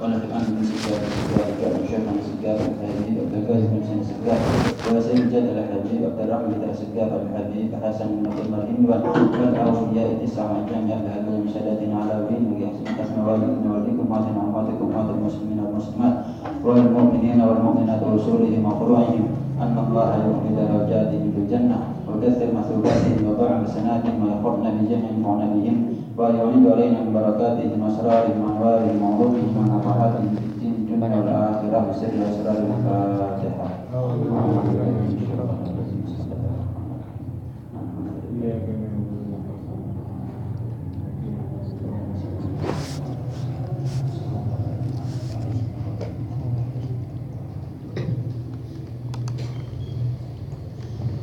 ونفع عنه من سجاد السجاد وشرح من سجاد الحبيب عبد الفاز بن حسين السجاد وسيد جد الحبيب عبد الرحمن بن السجاد الحبيب حسن بن عبد المرحيم والأولياء تسعة جميع أهل من سادتنا على ولين ويحسن حسن والدنا والدكم وعسن أمواتكم وعد المسلمين والمسلمات والمؤمنين والمؤمنات ورسولهم وفروعهم أن الله يؤمن درجاتهم في الجنة وكثر مثوباتهم وضع حسناتهم ويخرنا بجميع ينفعنا ويعيد علينا من بركاتهم وأسرارهم وأنوارهم وعلومهم ونفحاتهم في الدين الدنيا والآخرة بسر أسرار الفاتحة.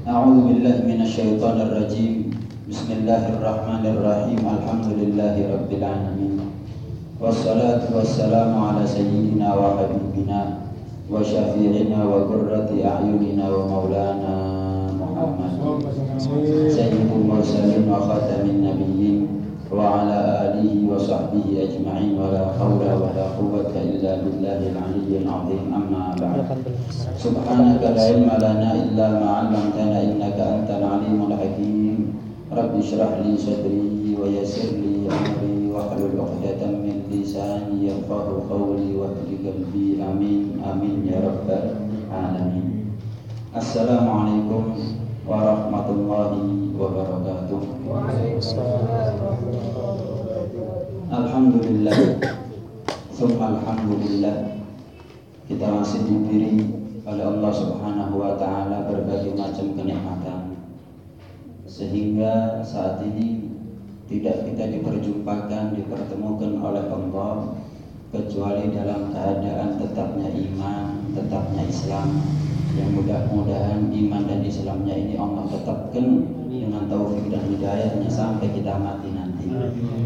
أعوذ بالله من الشيطان الرجيم بسم الله الرحمن الرحيم الحمد لله رب العالمين والصلاة والسلام على سيدنا وحبيبنا وشفيعنا وقرة أعيننا ومولانا محمد سيد المرسلين وخاتم النبيين وعلى آله وصحبه أجمعين ولا حول ولا قوة إلا بالله العلي العظيم أما بعد سبحانك لا علم لنا إلا ما علمتنا إنك أنت العليم الحكيم Rabbi syrah li sadri wa yasir li amri wa hlul 'uqdatam min lisani yafahu qawli wa qalbi amin amin ya rabbal alamin. Assalamualaikum warahmatullahi wabarakatuh. Alhamdulillah. Summa alhamdulillah. Kita masih diberi oleh Allah Subhanahu wa taala berbagai macam kenikmatan sehingga saat ini tidak kita diperjumpakan, dipertemukan oleh Allah Kecuali dalam keadaan tetapnya iman, tetapnya Islam. Yang mudah-mudahan iman dan Islamnya ini Allah tetapkan dengan taufik dan hidayahnya sampai kita mati nanti.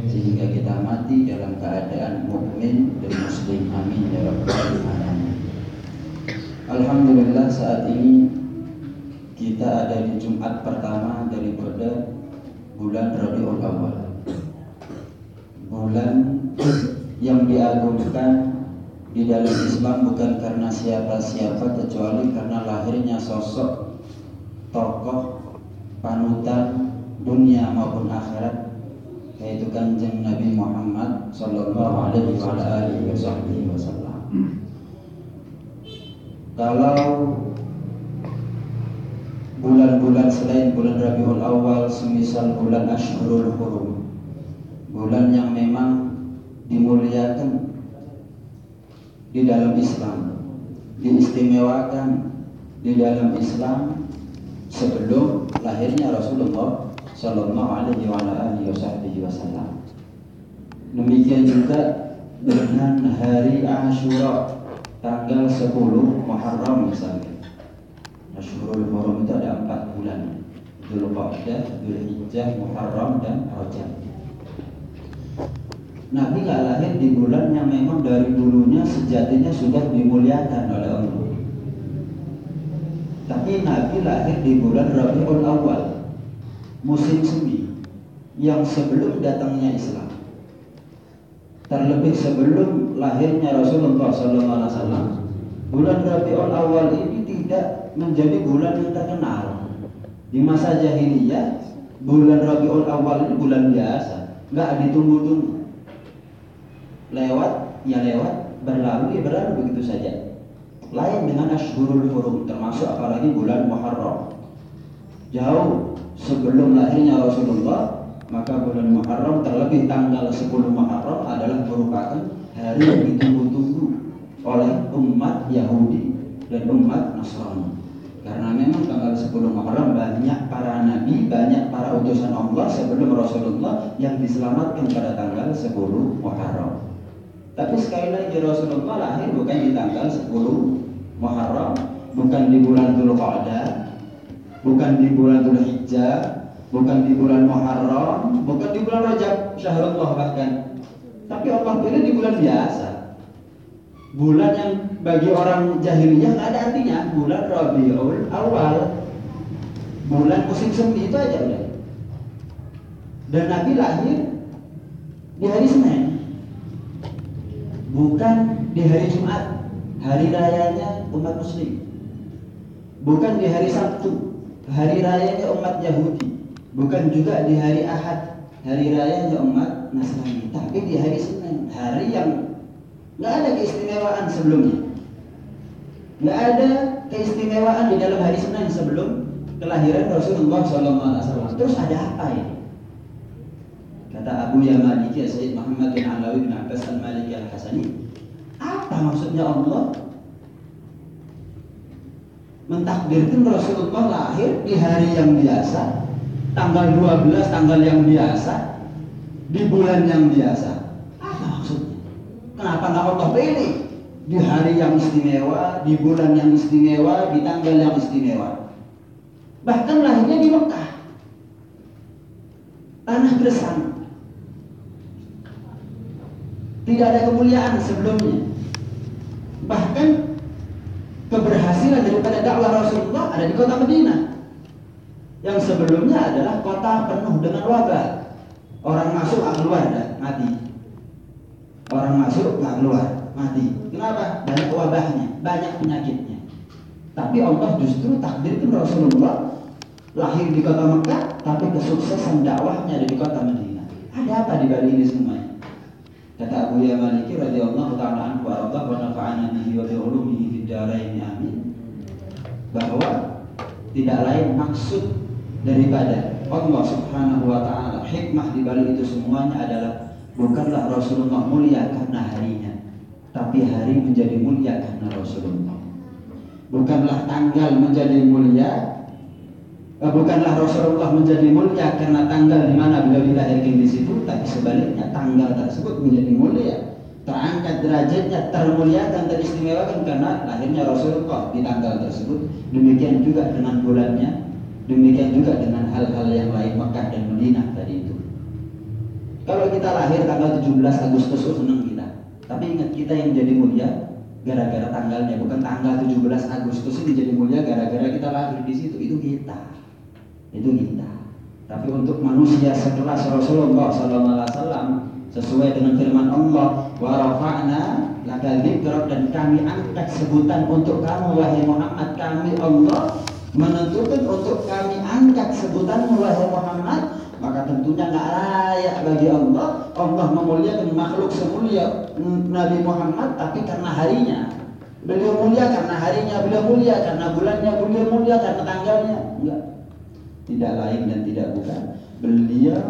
Sehingga kita mati dalam keadaan mukmin dan muslim. Amin ya rabbal alamin. Alhamdulillah saat ini kita ada di Jumat pertama daripada bulan Rabiul Awal bulan yang diagungkan di dalam Islam bukan karena siapa-siapa kecuali karena lahirnya sosok tokoh panutan dunia maupun akhirat yaitu kanjeng Nabi Muhammad Sallallahu Alaihi Wasallam. Kalau bulan-bulan selain bulan Rabiul Awal, semisal bulan Ashurul Hurum, bulan yang memang dimuliakan di dalam Islam, diistimewakan di dalam Islam sebelum lahirnya Rasulullah Shallallahu Alaihi Wasallam. Demikian juga dengan hari Ashura tanggal 10 Muharram misalnya. Ashurul Hurum itu ada empat bulan. Dzulqa'dah, Dzulhijjah, Muharram dan Rajab. Nabi lahir di bulan yang memang dari dulunya sejatinya sudah dimuliakan oleh Allah. Tapi Nabi lahir di bulan Rabiul Awal Musim semi Yang sebelum datangnya Islam Terlebih sebelum lahirnya Rasulullah SAW Bulan Rabiul Awal ini tidak menjadi bulan yang terkenal. Di masa jahiliyah Bulan Rabiul Awal ini bulan biasa. Nggak ditunggu-tunggu. Lewat, ya lewat Berlalu, ya berlalu begitu saja. Lain dengan Ashurul Hurum termasuk apalagi bulan Muharram. Jauh sebelum lahirnya Rasulullah maka bulan Muharram terlebih tanggal 10 Muharram adalah merupakan hari yang ditunggu-tunggu oleh umat Yahudi dan umat Nasrani karena memang tanggal 10 Muharram banyak para nabi, banyak para utusan Allah sebelum Rasulullah yang diselamatkan pada tanggal 10 Muharram. Tapi sekali lagi Rasulullah lahir bukan di tanggal 10 Muharram, bukan di bulan Dzulqa'dah, bukan di bulan Dzulhijjah, bukan di bulan Muharram, bukan di bulan Rajab, Syahrullah bahkan. Tapi Allah pilih di bulan biasa. Bulan yang bagi orang jahiliyah nggak ada artinya, bulan Rabiul Awal. Bulan musim semi itu aja udah. Dan Nabi lahir di hari Senin bukan di hari Jumat, hari rayanya umat Muslim. Bukan di hari Sabtu, hari rayanya umat Yahudi. Bukan juga di hari Ahad, hari rayanya umat Nasrani. Tapi di hari Senin, hari yang nggak ada keistimewaan sebelumnya. Nggak ada keistimewaan di dalam hari Senin sebelum kelahiran Rasulullah SAW. Terus ada apa ini? Kata Abu Yamaliki Sayyid Muhammad bin Alawi bin Abbas al-Maliki al-Hasani Apa maksudnya Allah mentakdirkan Rasulullah lahir di hari yang biasa tanggal 12 tanggal yang biasa di bulan yang biasa kenapa nggak Allah pilih di hari yang istimewa di bulan yang istimewa di tanggal yang istimewa bahkan lahirnya di Mekah tanah gersang tidak ada kemuliaan sebelumnya. Bahkan keberhasilan daripada dakwah Rasulullah ada di kota Madinah. Yang sebelumnya adalah kota penuh dengan wabah. Orang masuk keluar dah, mati. Orang masuk nggak keluar, mati. Kenapa? Banyak wabahnya, banyak penyakitnya. Tapi Allah justru takdirkan Rasulullah lahir di kota Mekah, tapi kesuksesan dakwahnya ada di kota Madinah. Ada apa di balik ini semuanya? Kata Abu Ya Maliki radhiyallahu taala anhu wa wa nafa'ana bihi wa bi fid dharain amin. Bahwa tidak lain maksud daripada Allah Subhanahu wa taala hikmah di balik itu semuanya adalah bukanlah Rasulullah mulia karena harinya, tapi hari menjadi mulia karena Rasulullah. Bukanlah tanggal menjadi mulia Eh, bukanlah Rasulullah menjadi mulia karena tanggal di mana beliau dilahirkan di situ, tapi sebaliknya tanggal tersebut menjadi mulia, terangkat derajatnya, termuliakan, teristimewakan karena lahirnya Rasulullah di tanggal tersebut. Demikian juga dengan bulannya, demikian juga dengan hal-hal yang lain Mekah dan Madinah tadi. Kalau kita lahir tanggal 17 Agustus itu oh, senang kita. Tapi ingat kita yang jadi mulia gara-gara tanggalnya, bukan tanggal 17 Agustus ini jadi mulia gara-gara kita lahir di situ. Itu kita itu kita. Tapi untuk manusia sekelas Rasulullah SAW sesuai dengan firman Allah, wa rafa'na laka dan kami angkat sebutan untuk kamu wahai Muhammad. Kami Allah menentukan untuk kami angkat sebutan wahai Muhammad maka tentunya nggak layak bagi Allah. Allah memuliakan makhluk semulia Nabi Muhammad tapi karena harinya. Beliau mulia karena harinya beliau mulia karena bulannya beliau mulia karena tanggalnya. Enggak. Tidak lain dan tidak bukan. Beliau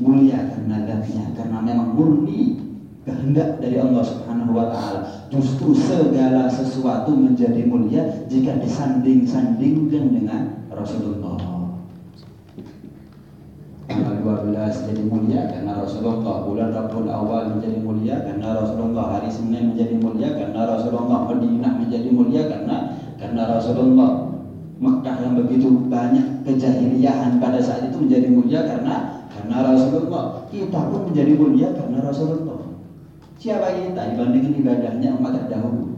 mulia karena zatnya karena memang murni kehendak dari Allah Subhanahu wa taala. Justru segala sesuatu menjadi mulia jika disanding-sandingkan dengan Rasulullah. 12 jadi mulia karena Rasulullah, bulan Rabiul Awal menjadi mulia karena Rasulullah, hari Senin menjadi mulia karena Rasulullah, Madinah menjadi mulia karena karena Rasulullah, Mekah yang begitu banyak kejahiliahan pada saat itu menjadi mulia karena karena Rasulullah. Kita pun menjadi mulia karena Rasulullah. Siapa kita dibandingkan ibadahnya umat terdahulu?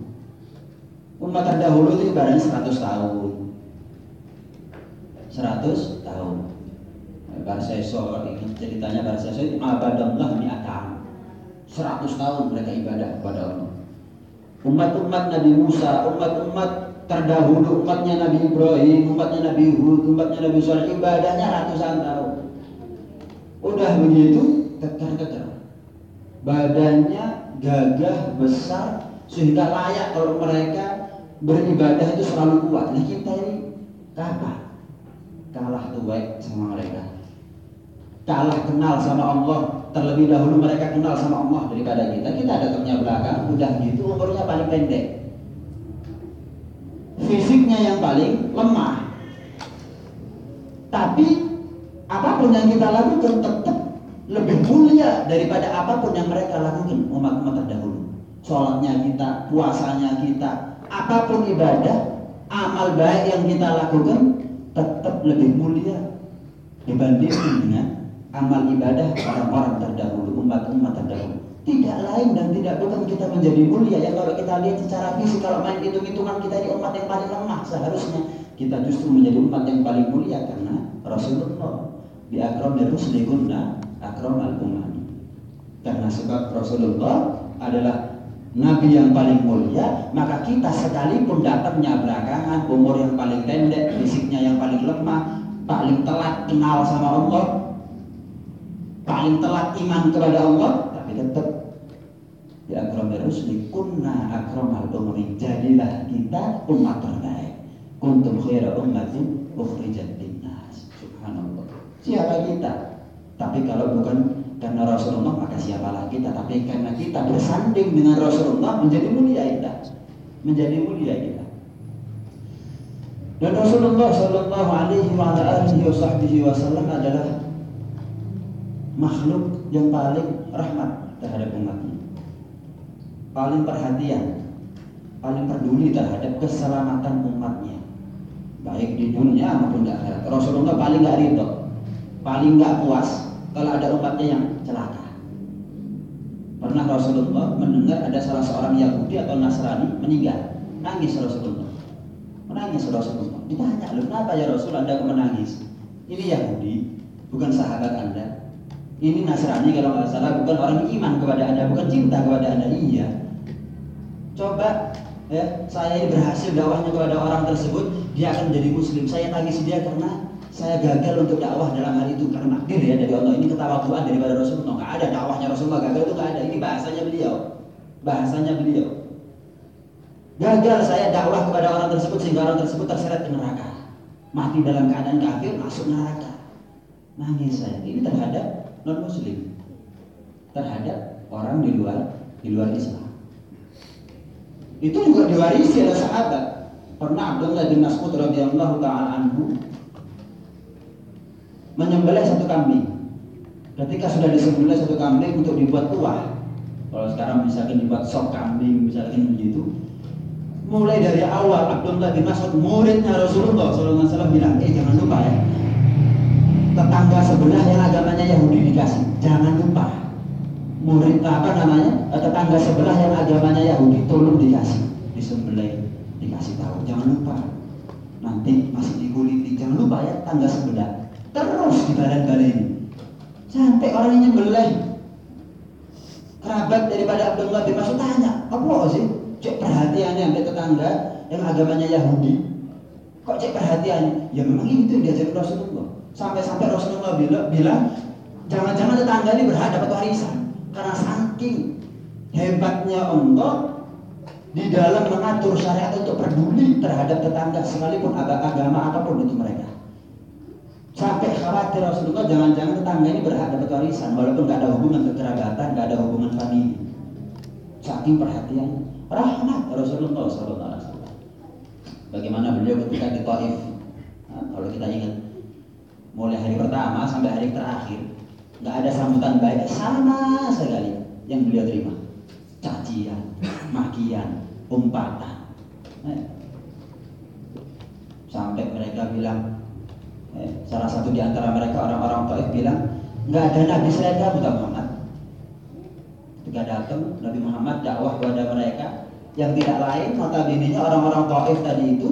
Umat terdahulu itu ibadahnya 100 tahun. 100 tahun. Barseso ini ceritanya Barseso itu abadallah mi'atan. 100 tahun mereka ibadah kepada Allah. Umat-umat Nabi Musa, umat-umat terdahulu umatnya Nabi Ibrahim, umatnya Nabi Hud, umatnya Nabi Saleh ibadahnya ratusan tahun. Udah begitu tetar-tetar. Badannya gagah besar sehingga layak kalau mereka beribadah itu selalu kuat. Nah kita ini kalah, kalah tuh baik sama mereka. Kalah kenal sama Allah terlebih dahulu mereka kenal sama Allah daripada kita. Kita ada datangnya belakang, udah gitu umurnya paling pendek fisiknya yang paling lemah. Tapi apa pun yang kita lakukan tetap lebih mulia daripada apa pun yang mereka lakukan umat-umat terdahulu. Sholatnya kita, puasanya kita, apa pun ibadah, amal baik yang kita lakukan tetap lebih mulia dibandingkan dengan amal ibadah orang-orang terdahulu, umat-umat terdahulu. Tidak lain dan tidak bukan kita menjadi mulia ya. Kalau kita lihat secara fisik kalau main hitung-hitungan kita ini umat yang paling lemah seharusnya kita justru menjadi umat yang paling mulia karena Rasulullah. Di akram dan ruslikunna akram al umami karena sebab Rasulullah adalah Nabi yang paling mulia, maka kita sekalipun datangnya belakangan, umur yang paling pendek, fisiknya yang paling lemah, paling telat kenal sama Allah, paling telat iman kepada Allah, tapi tetap di akramir rusli kunna akramal umri jadilah kita umat terbaik. Kuntum khaira ummatin ukhrijat linnas. Subhanallah. Siapa kita? Tapi kalau bukan karena Rasulullah maka siapalah kita? Tapi karena kita bersanding dengan Rasulullah menjadi mulia kita. Menjadi mulia kita. Dan Rasulullah Shallallahu Alaihi Wasallam adalah makhluk yang paling rahmat terhadap umatnya paling perhatian, paling peduli terhadap keselamatan umatnya, baik di dunia maupun di akhirat. Rasulullah paling nggak ridho, paling nggak puas kalau ada umatnya yang celaka. Pernah Rasulullah mendengar ada salah seorang Yahudi atau Nasrani meninggal, nangis Rasulullah, menangis Rasulullah. Ditanya, loh kenapa ya Rasul Anda menangis? Ini Yahudi, bukan sahabat Anda. Ini Nasrani kalau nggak salah bukan orang iman kepada Anda, bukan cinta kepada Anda. Iya, coba ya saya ini berhasil dakwahnya kepada orang tersebut dia akan menjadi muslim. Saya tangis dia karena saya gagal untuk dakwah dalam hal itu karena takdir ya dari Allah. Ini ketawaduan daripada Rasulullah nggak ada dakwahnya Rasulullah gagal itu nggak ada. Ini bahasanya beliau. Bahasanya beliau. Gagal saya dakwah kepada orang tersebut sehingga orang tersebut terseret ke neraka. Mati dalam keadaan kafir masuk neraka. Nangis saya. Ini terhadap non muslim terhadap orang di luar di luar Islam. Itu juga diwarisi oleh sahabat. Pernah Abdullah bin Mas'ud radhiyallahu taala anhu menyembelih satu kambing. Ketika sudah disembelih satu kambing untuk dibuat tuah, kalau sekarang misalkan dibuat sop kambing, misalkan begitu, mulai dari awal Abdullah bin Mas'ud muridnya Rasulullah SAW bilang, eh jangan lupa ya, tetangga sebelah yang agamanya Yahudi dikasih, jangan lupa. Murid apa namanya? Tetangga sebelah yang agamanya Yahudi tolong dikasih. Disembelih dikasih tahu. Jangan lupa. Nanti masih dikuliti jangan lupa ya tangga sebelah. Terus di badan ini sampai orang yang nyembelih. Kerabat daripada Abdullah bin Mas'ud tanya apa sih? Cek perhatiannya sampai tetangga yang agamanya Yahudi. Kok cek perhatiannya? Ya memang itu diajarin Rasulullah sampai-sampai Rasulullah bilang, bilang jangan-jangan tetangga ini berhak dapat warisan karena saking hebatnya Allah di dalam mengatur syariat untuk peduli terhadap tetangga sekalipun agama apa pun itu mereka. Sampai khawatir Rasulullah jangan-jangan tetangga ini berhak dapat warisan walaupun nggak ada hubungan kekerabatan, nggak ada hubungan famili. Saking perhatian rahmat Rasulullah SAW. Bagaimana beliau ketika di Taif? Nah, kalau kita ingat mulai hari pertama sampai hari terakhir nggak ada sambutan baik sama sekali yang beliau terima. Cacian makian umpatan. Eh. sampai mereka bilang eh, salah satu di antara mereka orang-orang Taif bilang nggak ada nabi selain kamu Muhammad. Ketika datang Nabi Muhammad dakwah kepada mereka yang tidak lain notabene orang-orang Taif tadi itu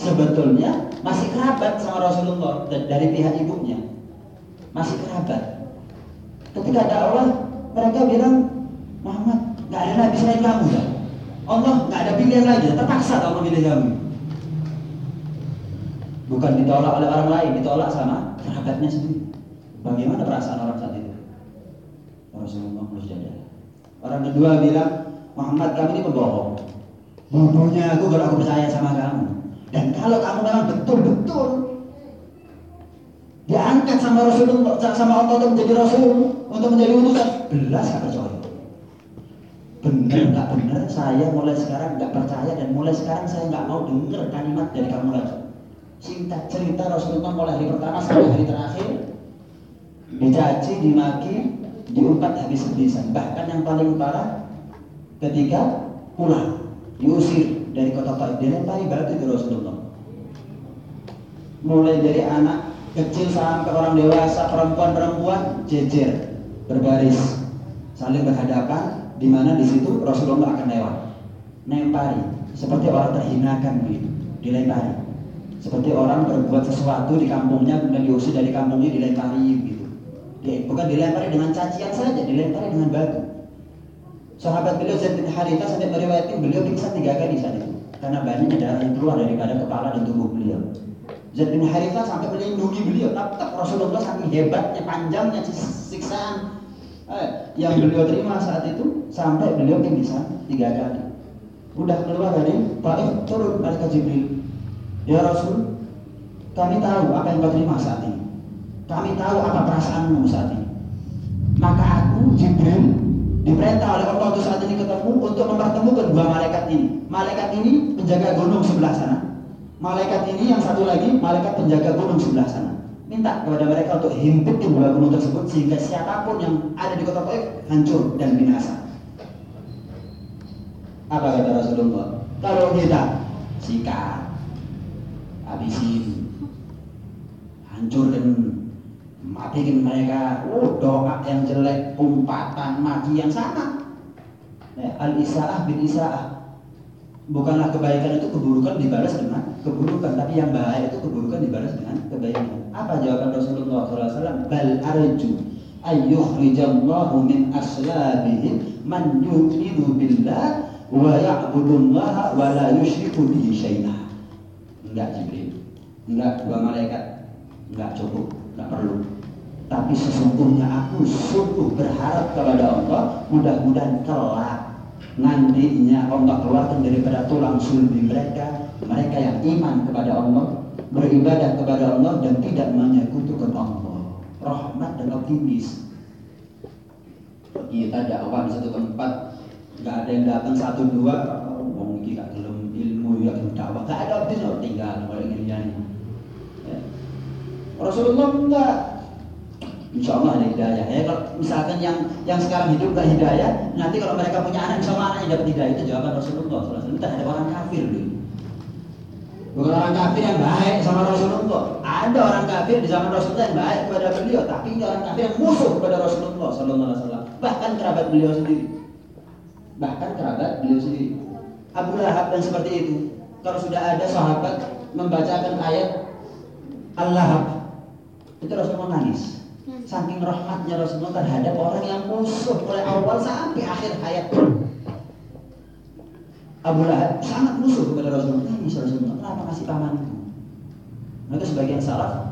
sebetulnya masih kerabat sama Rasulullah dari pihak ibunya masih kerabat Ketika dakwah mereka bilang Muhammad nggak ada nabi selain kamu ya. Allah nggak ada pilihan lagi, terpaksa Allah pilih kamu. Bukan ditolak oleh orang lain, ditolak sama kerabatnya sendiri. Bagaimana perasaan orang saat itu? Rasulullah berjaya. Orang kedua bilang, Muhammad kami ini pembohong. Bodohnya aku kalau aku percaya sama kamu. Dan kalau kamu memang betul-betul diangkat sama Rasulullah sama Allah untuk menjadi Rasul untuk menjadi utusan belas gak percaya. Benar nggak benar saya mulai sekarang nggak percaya dan mulai sekarang saya nggak mau dengar kalimat dari kamu lagi. Singkat cerita Rasulullah mulai hari pertama sampai hari terakhir dicaci dimaki diumpat habis-habisan. Bahkan yang paling parah ketika pulang diusir dari kota Taif dilempari batu ke Rasulullah mulai dari anak kecil sampai orang dewasa perempuan-perempuan jejer berbaris saling berhadapan di mana di situ Rasulullah akan lewat. Nempari seperti orang terhinakan begitu dilempari. Seperti orang berbuat sesuatu di kampungnya kemudian diusir dari kampungnya dilempari begitu. Bukan dilempari dengan cacian saja dilempari dengan batu Sahabat beliau Zaid bin Haritha sampai meriwayatkan beliau pingsan tiga kali saat itu karena banyaknya darah yang keluar daripada kepala dan tubuh beliau. Zaid bin Haritha sampai melindungi beliau. Tetap Rasulullah saking hebatnya, panjangnya siksaan eh, yang beliau terima saat itu sampai beliau pingsan tiga kali. Udah keluar dari Taif turun malaikat Jibril. Ya Rasul, kami tahu apa yang kau terima saat ini. Kami tahu apa perasaanmu saat ini. Maka aku Jibril Diperintah oleh Allah untuk saat ini ketemu untuk mempertemukan dua malaikat ini. Malaikat ini penjaga gunung sebelah sana. Malaikat ini yang satu lagi malaikat penjaga gunung sebelah sana. Minta kepada mereka untuk himpit dua gunung tersebut sehingga siapa pun yang ada di kota Taif hancur dan binasa. Apa kata Rasulullah? Kalau kita sikat, habisin, hancurkan matikan mereka oh doa yang jelek umpatan mati yang sama ya, al isaah bin isaah bukanlah kebaikan itu keburukan dibalas dengan keburukan tapi yang baik itu keburukan dibalas dengan kebaikan. Apa jawaban Rasulullah SAW bal arju ayyukhrijallahu min aslabihim man yu'minu billah wa ya'budullaha wa la yushriku bihi syai'ah. Enggak Jibril. Enggak dua malaikat. Enggak cukup nggak perlu tapi sesungguhnya aku sungguh berharap kepada Allah mudah-mudahan kelak nantinya Allah keluarkan daripada tulang sulbi mereka mereka yang iman kepada Allah beribadah kepada Allah dan tidak menyekutukan Allah. Rahmat dan optimis. Kita dakwah di satu tempat nggak ada yang datang satu dua. Ngomong kita belum ilmu ya dakwah. Nggak ada optimis tinggal mulai ini Rasulullah enggak. Insya Allah ada hidayah. Ya kalau misalkan yang yang sekarang hidup gak hidayah, nanti kalau mereka punya anak, insya Allah anaknya dapat hidayah itu jawaban Rasulullah. Itu ada orang kafir dulu. Bukan orang kafir yang baik sama Rasulullah. Ada orang kafir di zaman Rasulullah yang baik kepada beliau, tapi orang kafir yang musuh kepada Rasulullah Wasallam. Bahkan kerabat beliau sendiri. Bahkan kerabat beliau sendiri. Abu Lahab dan seperti itu. Kalau sudah ada sahabat membacakan ayat Allah itu Rasulullah nangis. Saking rahmatnya Rasulullah terhadap orang yang musuh mulai awal sampai akhir hayat. Abu Lahab sangat musuh kepada Rasulullah. Nangis Rasulullah. Kenapa kasih paman itu? Maka sebagian salah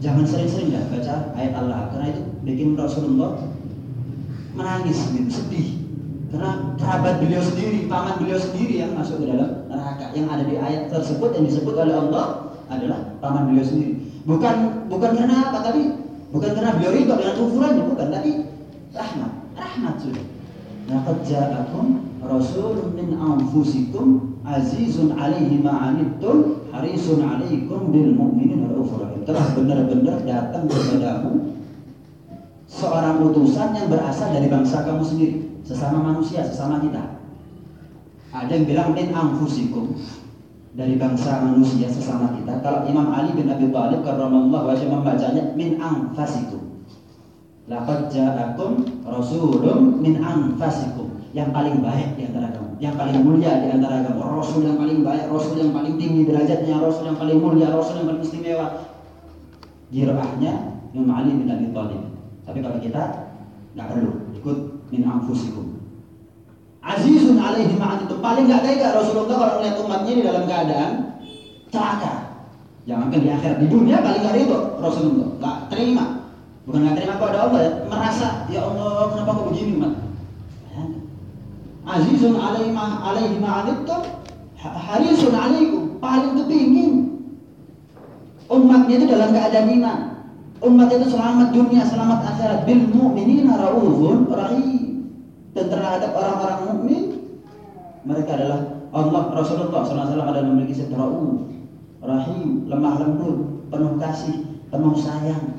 jangan sering-sering ya baca ayat Allah karena itu bikin Rasulullah menangis sedih karena kerabat beliau sendiri, paman beliau sendiri yang masuk ke dalam neraka yang ada di ayat tersebut yang disebut oleh Allah adalah paman beliau sendiri. Bukan bukan karena apa tapi bukan karena beliau ridho dengan kufurannya bukan tapi rahmat rahmat sudah. Laqad ja'akum rasulun min anfusikum azizun alaihi ma'anittum harisun alaikum bil mu'minin raufur. Telah benar-benar datang kepadamu seorang utusan yang berasal dari bangsa kamu sendiri, sesama manusia, sesama kita. Ada yang bilang min anfusikum, dari bangsa manusia sesama kita. Kalau Imam Ali bin Abi Thalib karramallahu wajah membacanya min anfasikum. Laqad ja'akum rasulun min anfasikum. Yang paling baik di antara kamu, yang paling mulia di antara kamu, rasul yang paling baik, rasul yang paling tinggi derajatnya, rasul yang paling mulia, rasul yang paling istimewa. Jirahnya Imam Ali bin Abi Thalib. Tapi kalau kita nggak perlu ikut min anfusikum. Azizun alaihi itu Paling nggak tega Rasulullah kalau melihat umatnya di dalam keadaan celaka. Jangankan di akhirat, di dunia paling nggak itu Rasulullah. Nggak terima. Bukan nggak terima kepada Allah ya. Merasa, ya Allah kenapa kok begini mat? Ya. Azizun alaihi alaihi itu harisun alaikum. Paling kepingin umatnya itu dalam keadaan iman. Umat itu selamat dunia, selamat akhirat. Bil mu'minina raufun rahim dan terhadap orang-orang mukmin mereka adalah Allah Rasulullah SAW adalah memiliki sifat rahim, lemah lembut, penuh kasih, penuh sayang.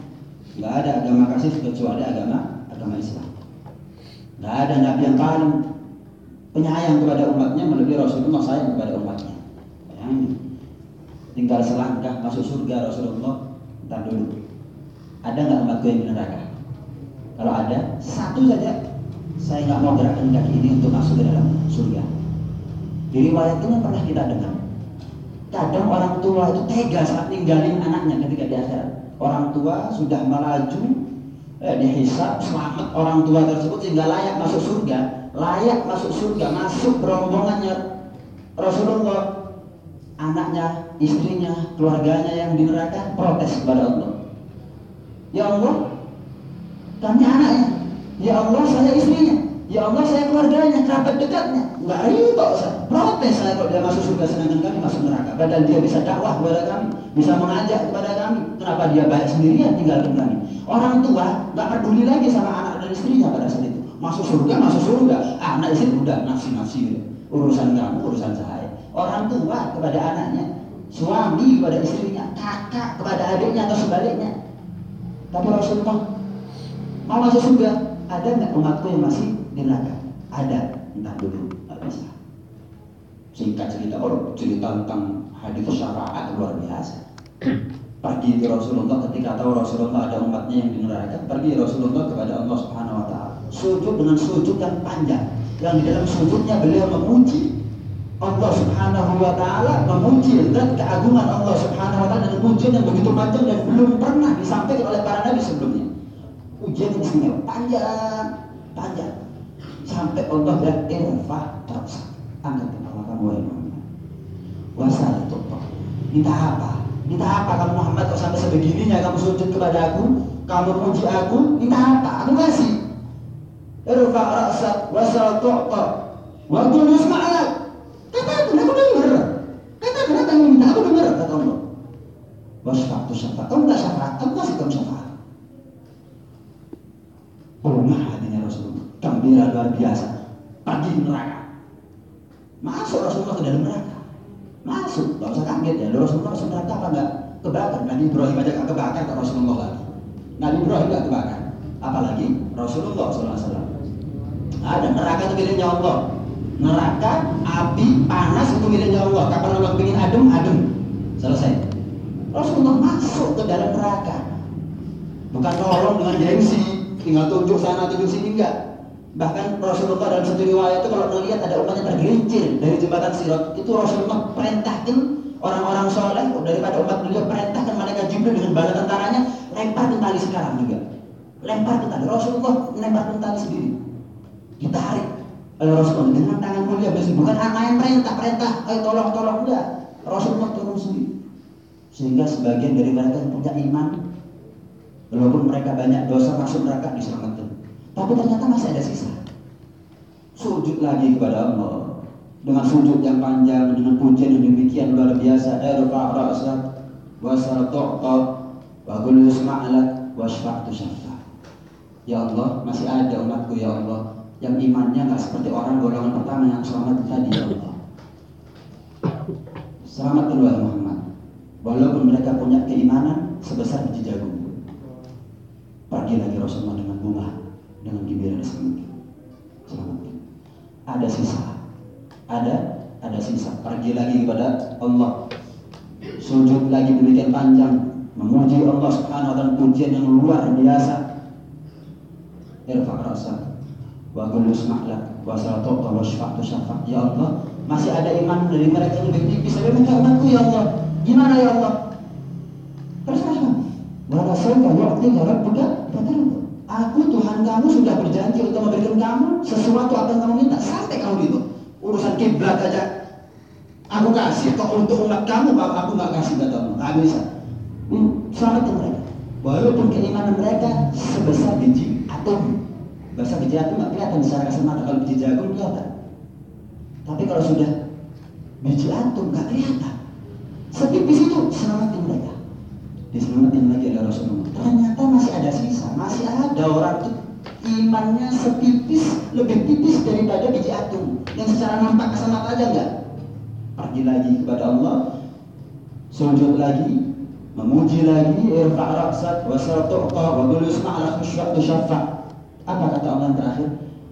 Gak ada agama kasih kecuali agama agama Islam. Gak ada nabi yang paling penyayang kepada umatnya melebihi Rasulullah sayang kepada umatnya. Bayangin. Tinggal selangkah masuk surga Rasulullah. Entar dulu. Ada nggak umatku yang di neraka? Kalau ada, satu saja saya nggak mau gerakkan kaki ini untuk masuk ke dalam surga. Di riwayat ini pernah kita dengar. Kadang orang tua itu tega saat ninggalin anaknya ketika di akhirat. Orang tua sudah melaju eh, dihisap selamat orang tua tersebut sehingga layak masuk surga layak masuk surga masuk rombongannya Rasulullah anaknya istrinya keluarganya yang di neraka protes kepada Allah ya Allah kami anaknya ya Allah saya istrinya ya Allah saya keluarganya kerabat dekatnya nggak ribet saya protes saya kalau dia masuk surga sedangkan kami masuk neraka padahal dia bisa dakwah kepada kami bisa mengajak kepada kami kenapa dia baik sendirian tinggalkan kami Orang tua nggak peduli lagi sama anak dan istrinya pada saat itu. Masuk surga, masuk surga. Anak istri udah nafsi-nafsi. Urusan kamu, urusan saya. Orang tua kepada anaknya, suami kepada istrinya, kakak kepada adiknya atau sebaliknya. Tapi Rasulullah mau masuk surga, ada nggak umatku yang masih di neraka? Ada, entah dulu, nggak bisa. Singkat cerita, oh cerita tentang hadis syafaat luar biasa. Pergi ke Rasulullah ketika tahu Rasulullah ada umatnya yang di neraka pergi Rasulullah kepada Allah Subhanahu wa taala. Sujud dengan sujud yang panjang. Yang di dalam sujudnya beliau memuji Allah Subhanahu wa taala memuji dan keagungan Allah Subhanahu wa taala dengan pujian yang begitu panjang dan belum pernah disampaikan oleh para nabi sebelumnya pujian yang panjang panjang sampai Allah bilang irfa terus angkat kepala kamu wahai Muhammad wasal minta apa Minta apa kamu Muhammad kok sampai sebegininya kamu sujud kepada aku? Kamu puji aku? Minta apa? Aku kasih. Irfa ra'sak wasal tu'ta wa qul isma'alak. Kata aku, aku dengar. Kata kenapa kamu minta aku dengar kata Allah. Wasfa'tu syafaat. Kamu tak syafaat, aku kasih kamu syafaat. Rumah hatinya Rasulullah. Gembira luar biasa. Pergi neraka. Masuk Rasulullah ke dalam neraka. Masuk. Nggak usah kaget ya. Rasulullah masuk neraka apa enggak? Kebakar. Nabi Ibrahim aja nggak kebakar ke Rasulullah lagi. Nabi Ibrahim nggak kebakar. Apalagi Rasulullah SAW ada neraka itu miliknya Allah. Neraka api panas itu miliknya Allah. Kapan Allah ingin adem? Adem. Selesai. Rasulullah masuk ke dalam neraka. Bukan tolong dengan gengsi tinggal tunjuk sana tunjuk sini enggak Bahkan Rasulullah dalam satu riwayat itu kalau melihat ada umatnya tergelincir dari jembatan Sirat, itu Rasulullah perintahkan orang-orang soleh daripada umat beliau perintahkan mereka Jibril dengan bala tentaranya lempar tali sekarang juga. Lempar tali. Rasulullah lempar tali sendiri. Ditarik oleh Rasulullah dengan tangan mulia besi. Bukan main perintah, perintah, ayo tolong, tolong enggak. Rasulullah turun sendiri. Sehingga sebagian dari mereka yang punya iman, walaupun mereka banyak dosa masuk neraka diselamatkan. Tapi ternyata masih ada sisa. Sujud lagi kepada Allah dengan sujud yang panjang dengan pujian yang demikian luar biasa. Irfa ra'sak wa saratu'ta wa qul isma'lak wa syafa'tu syafa. Ya Allah, masih ada umatku ya Allah yang imannya nggak seperti orang golongan pertama yang selamat tadi ya Allah. Selamat keluar Muhammad. Walaupun mereka punya keimanan sebesar biji jagung. Pergi lagi Rasulullah dengan bunga dengan gembira selamatkan. Selamatkan. Ada sisa. Ada ada sisa. Pergi lagi kepada Allah. Sujud lagi demikian panjang memuji Allah Subhanahu wa taala pujian yang luar biasa. Irfa rasa wa qul isma'lak wa salatu wa syafa'tu syafa' ya Allah masih ada iman dari mereka yang lebih tipis tapi minta ya Allah gimana ya Allah wa rasulka yu'tika rabbuka fatarda Aku Tuhan kamu sudah berjanji untuk memberikan kamu sesuatu apa yang kamu minta. Sampai kamu itu urusan kiblat aja. Aku kasih kok untuk umat kamu aku nggak kasih katamu nggak bisa. Hmm, selamatkan mereka. Walaupun keimanan mereka sebesar biji atom. Bahasa biji atom nggak kelihatan secara kasat mata kalau biji jagung kelihatan. Tapi kalau sudah biji atom nggak kelihatan. Setipis itu selamatkan mereka diselamatin lagi oleh Rasulullah. Ternyata masih ada sisa, masih ada orang itu imannya setipis, lebih tipis daripada biji atom yang secara nampak kasat mata aja enggak. Pergi lagi kepada Allah, sujud lagi, memuji lagi, irfa' ra'sak wa sartu'qa wa qul isma'ala khusyatu syafa'. Apa kata Allah yang terakhir?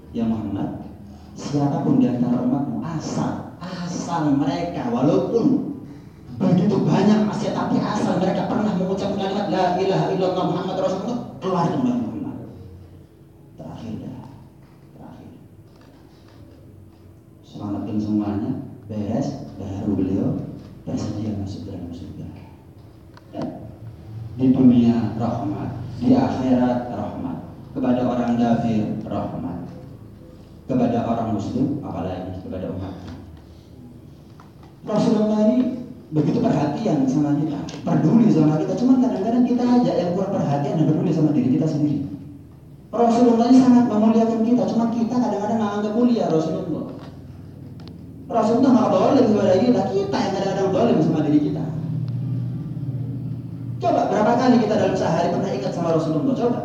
Ya Muhammad, siapa pun di antara umatmu asal asal mereka walaupun begitu banyak maksiat tapi asal mereka pernah mengucap kalimat la ilaha illallah Muhammad Rasulullah keluar Muhammad. Terakhir dah terakhir. Selamatkan semuanya beres baru beliau bersedia masuk dalam surga. Di dunia rahmat di akhirat rahmat. Kepada orang kafir rahmat. Kepada orang muslim apalagi kepada umat. Rasulullah ini begitu perhatian sama kita peduli sama kita. Cuma kadang-kadang kita aja yang kurang perhatian dan peduli sama diri kita sendiri. Rasulullah ini sangat memuliakan kita cuma kita kadang-kadang nggak mulia Rasulullah. Rasulullah nggak boleh kepada kita kita yang kadang-kadang boleh sama diri kita. Coba berapa kali kita dalam sehari pernah ingat sama Rasulullah? Coba.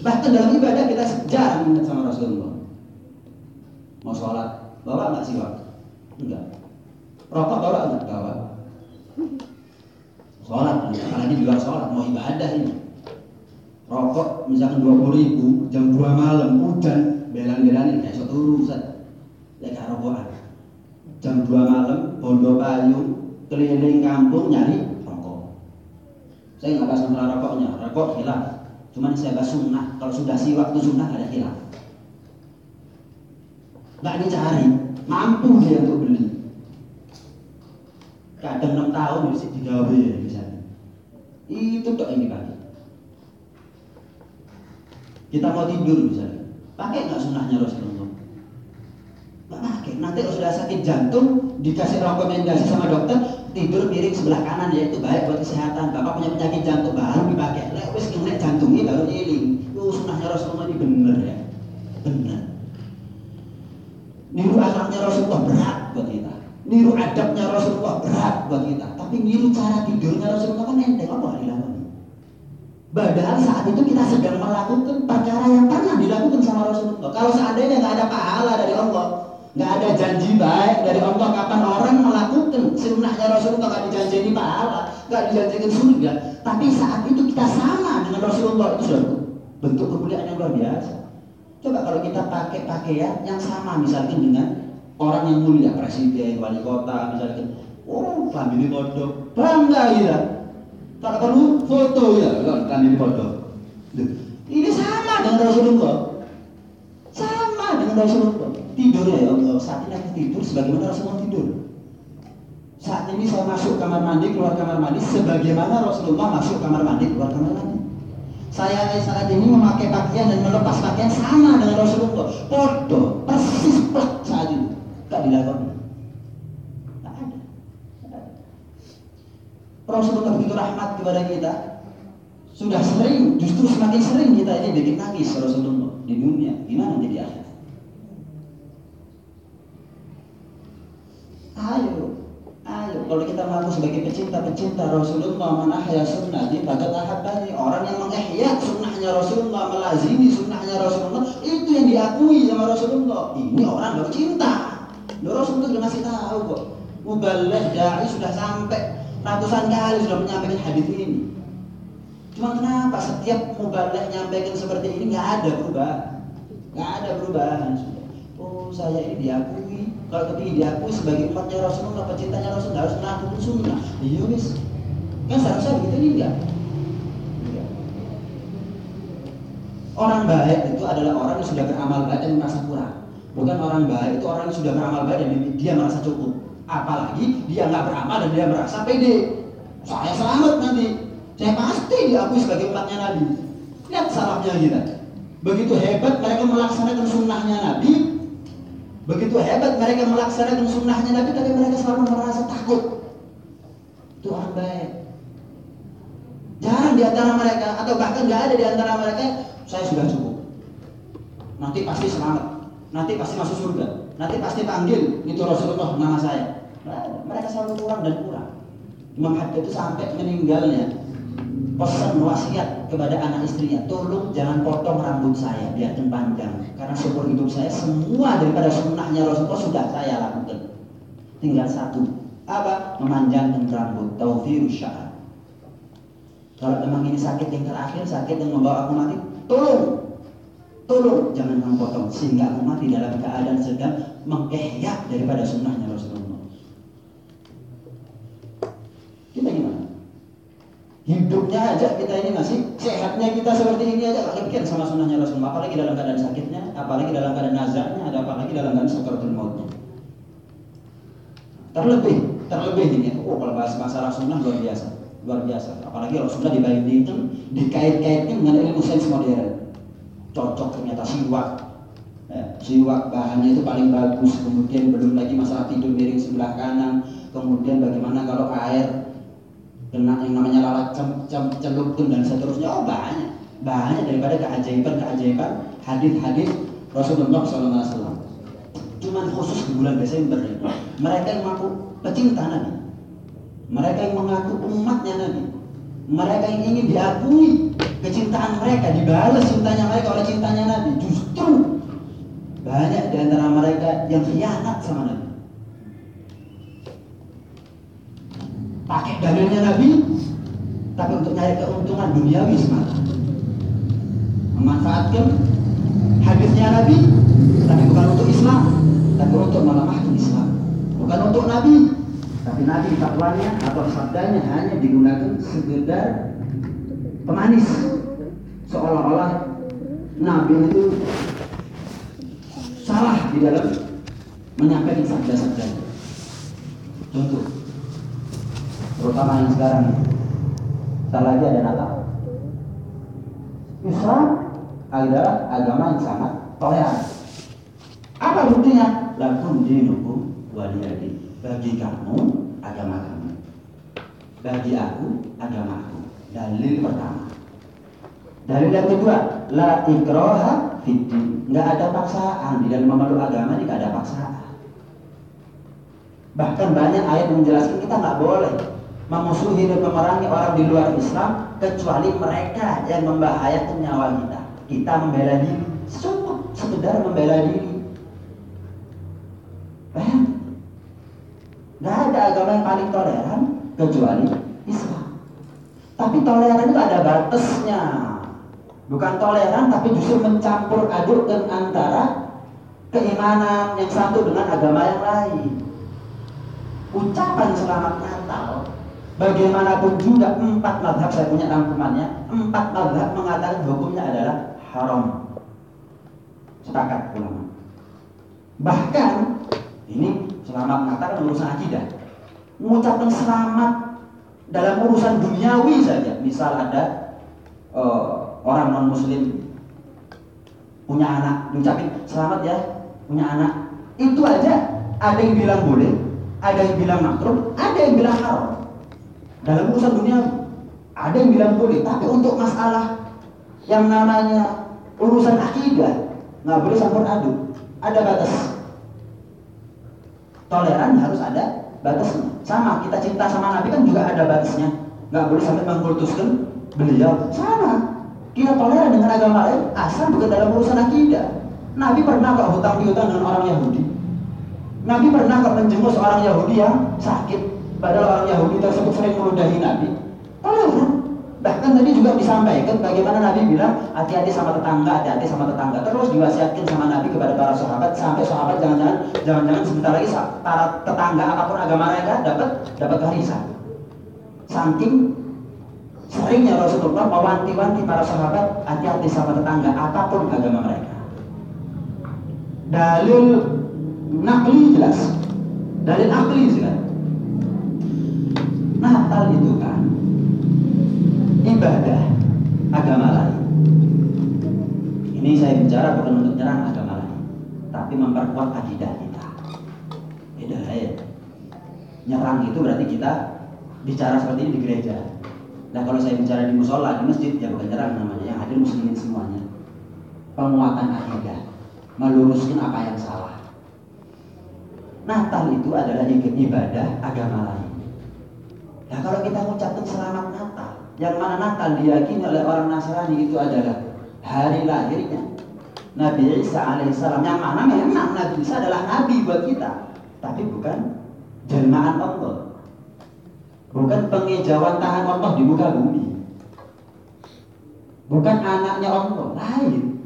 Bahkan dalam ibadah kita jarang ingat sama Rasulullah. Mau sholat bawa nggak sih pak enggak rokok bawa nggak bawa sholat apalagi di luar sholat mau ibadah ini. Rokok misalkan dua puluh ribu jam dua malam hujan belan-belan kayak satu urusan leka rokokan. Jam dua malam bondo payung keliling kampung nyari rokok. Saya nggak bahas masalah rokoknya. Rokok hilang cuman saya bahas sunnah. Kalau sudah siwak itu sunnah ada hilang nggak dicari mampu dia untuk beli kadang enam tahun bisa digawe misalnya itu tuh ini pakai kita mau tidur misalnya. Pakai nggak sunnahnya Rasulullah? Nggak pakai. Nanti kalau sudah sakit jantung dikasih rekomendasi sama dokter tidur miring sebelah kanan ya itu baik buat kesehatan. Bapak punya penyakit jantung baru dipakai. Lek wis jantungnya baru iling itu sunnahnya Rasulullah ini bener ya. Bener. Niru akhlaknya Rasulullah berat. Niru adabnya Rasulullah berat buat kita. Tapi niru cara tidurnya Rasulullah kan enteng apa dilakukan. Padahal saat itu kita sedang melakukan perkara yang pernah dilakukan sama Rasulullah. Kalau seandainya nggak ada pahala dari Allah, nggak ada janji baik dari Allah kapan orang melakukan sunnahnya Rasulullah nggak dijanjikan pahala, nggak dijanjikan surga. Tapi saat itu kita sama dengan Rasulullah itu sudah bentuk kemuliaan yang luar biasa. Coba kalau kita pakai pakaian yang sama misalkan dengan orang yang mulia, presiden, wali kota, misalkan, oh kambing foto, bangga ya. Tak perlu foto ya, kambing foto. Ini sama dengan Rasulullah. Sama dengan Rasulullah. Tidur ya Allah, saat ini aku tidur sebagaimana Rasulullah tidur. Saat ini saya masuk kamar mandi, keluar kamar mandi, sebagaimana Rasulullah masuk kamar mandi, keluar kamar mandi. Saya saat ini memakai pakaian dan melepas pakaian sama dengan Rasulullah. Podo, persis plak Tak dilakukan. Tak ada. Rasulullah begitu rahmat kepada kita. Sudah sering, justru semakin sering kita ini bikin nangis Rasulullah di dunia. Gimana jadi akhirat? Ayo, ayo. Kalau kita mengaku sebagai pecinta-pecinta Rasulullah, mana ahya sunnah di pada tahabbani orang yang mengihya sunnahnya Rasulullah, melazimi sunnahnya Rasulullah, itu yang diakui sama Rasulullah. Ini orang baru cinta. Loh, Rasulullah sudah ngasih tahu kok. Mubalik dai sudah sampai ratusan kali sudah menyampaikan hadis ini. Cuma kenapa setiap mubalik nyampaikan seperti ini nggak ada perubahan, nggak ada perubahan sudah. Oh saya ini diakui kalau kepingin diakui sebagai umatnya Rasulullah, pecintanya Rasulullah harus melakukan sunnah. Iya wis. Kan seharusnya begitu ini enggak? enggak. Orang baik itu adalah orang yang sudah beramal baik dan merasa kurang. Bukan orang baik itu orang yang sudah beramal baik dan dia merasa cukup. Apalagi dia nggak beramal dan dia merasa pede. Saya selamat nanti. Saya pasti diakui sebagai umatnya Nabi. Lihat salahnya kita. Begitu hebat mereka melaksanakan sunnahnya Nabi, Begitu hebat mereka melaksanakan sunnahnya Nabi, tapi mereka selalu merasa takut. Itu orang baik. Jarang di antara mereka, atau bahkan nggak ada di antara mereka, saya sudah cukup. Nanti pasti selamat, nanti pasti masuk surga, nanti pasti panggil itu Rasulullah nama saya. Mereka selalu kurang dan kurang. Imam Haddad itu sampai meninggalnya pesan wasiat kepada anak istrinya, tolong jangan potong rambut saya, biarkan panjang. Karena syukur hidup saya semua daripada sunnahnya Rasulullah sudah saya lakukan. Tinggal satu, apa? Memanjangkan rambut, taufirus sya'ar. Kalau memang ini sakit yang terakhir, sakit yang membawa aku mati, tolong, tolong jangan memotong sehingga aku mati dalam keadaan sedang mengehyak daripada sunnahnya Rasulullah. Kita gimana? hidupnya aja kita ini masih sehatnya kita seperti ini aja kepikiran sama sunnahnya Rasulullah apalagi dalam keadaan sakitnya apalagi dalam keadaan nazarnya ada apalagi dalam keadaan sakaratul mautnya terlebih terlebih ini oh kalau bahas masalah sunnah luar biasa luar biasa apalagi kalau sunnah dibandingkan dikait-kaitkan dengan ilmu sains modern cocok ternyata siwak. Ya, siwak bahannya itu paling bagus. Kemudian belum lagi masalah tidur miring sebelah kanan. Kemudian bagaimana kalau air kena yang namanya lalat cem, cem, celupun dan seterusnya. Oh banyak. Banyak daripada keajaiban keajaiban hadis-hadis Rasulullah SAW cuman khusus di bulan Desember ini mereka yang mengaku pecinta Nabi. Mereka yang mengaku umatnya Nabi mereka yang ingin diakui kecintaan mereka dibalas cintanya mereka oleh cintanya Nabi. Justru banyak di antara mereka yang khianat sama Nabi. Pakai dalilnya Nabi tapi untuk nyari keuntungan duniawi semata. Memanfaatkan hadisnya Nabi tapi bukan untuk Islam tapi untuk melemahkan Islam. Bukan untuk Nabi tapi Nabi fatwanya atau sabdanya hanya digunakan sekedar pemanis. Seolah-olah Nabi itu salah di dalam menyampaikan sabda-sabdanya. Contoh terutama yang sekarang tak lagi ada Natal. Islam adalah agama yang sangat toleran apa buktinya? Lakum dinukum waliyadi bagi kamu agama kamu bagi aku agama aku dalil pertama. Dalil yang kedua la ikroha fiddin nggak ada paksaan. Di dalam memeluk agama ini ada paksaan. Bahkan banyak ayat menjelaskan kita nggak boleh memusuhi dan memerangi orang di luar Islam kecuali mereka yang membahayakan nyawa kita. Kita membela diri, cukup sekedar membela diri. Eh, Gak ada agama yang paling toleran kecuali Islam. Tapi toleran itu ada batasnya. Bukan toleran tapi justru mencampur adukkan antara keimanan yang satu dengan agama yang lain. Ucapan selamat Natal Bagaimanapun juga empat madhab saya punya rangkumannya Empat madhab mengatakan hukumnya adalah haram Sepakat ulama Bahkan Ini selamat mengatakan urusan akidah. Mengucapkan selamat Dalam urusan duniawi saja. Misal ada uh, Orang non muslim Punya anak Mengucapkan selamat ya Punya anak. Itu aja. Ada yang bilang boleh Ada yang bilang makruh Ada yang bilang haram. Dalam urusan dunia ada yang bilang boleh, tapi untuk masalah yang namanya urusan akidah nggak boleh campur aduk. Ada batas. Toleran harus ada batasnya. Sama kita cinta sama Nabi kan juga ada batasnya. Nggak boleh sampai mengkultuskan beliau. Sama. Kita toleran dengan agama lain asal bukan dalam urusan akidah. Nabi pernah kok hutang piutang dengan orang Yahudi. Nabi pernah kok menjenguk seorang Yahudi yang sakit Padahal orang Yahudi tersebut sering meludahi Nabi. Toleran. Bahkan tadi juga disampaikan bagaimana Nabi bilang hati-hati sama tetangga, hati-hati sama tetangga. Terus diwasiatkan sama Nabi kepada para sahabat sampai sahabat jangan-jangan jangan-jangan sebentar lagi para tetangga apa pun agama mereka dapat dapat warisan. Saking seringnya Rasulullah mewanti-wanti para sahabat hati-hati sama tetangga apa pun agama mereka. Dalil nakli jelas. Dalil akli jelas Natal itu kan ibadah agama lain. Ini saya bicara bukan untuk menyerang agama lain, tapi memperkuat akidah kita. Beda ya. Nyerang itu berarti kita bicara seperti ini di gereja. Nah kalau saya bicara di musola, di masjid, ya bukan nyerang namanya, yang hadir muslimin semuanya. Penguatan akidah, meluruskan apa yang salah. Natal itu adalah ibadah agama lain. Nah kalau kita mengucapkan selamat Natal, yang mana Natal diyakini oleh orang Nasrani itu adalah hari lahirnya Nabi Isa alaihissalam. Yang mana memang Nabi Isa adalah Nabi buat kita, tapi bukan jelmaan Allah. Bukan pengejauhan tangan Allah di muka bumi. Bukan anaknya Allah, lain.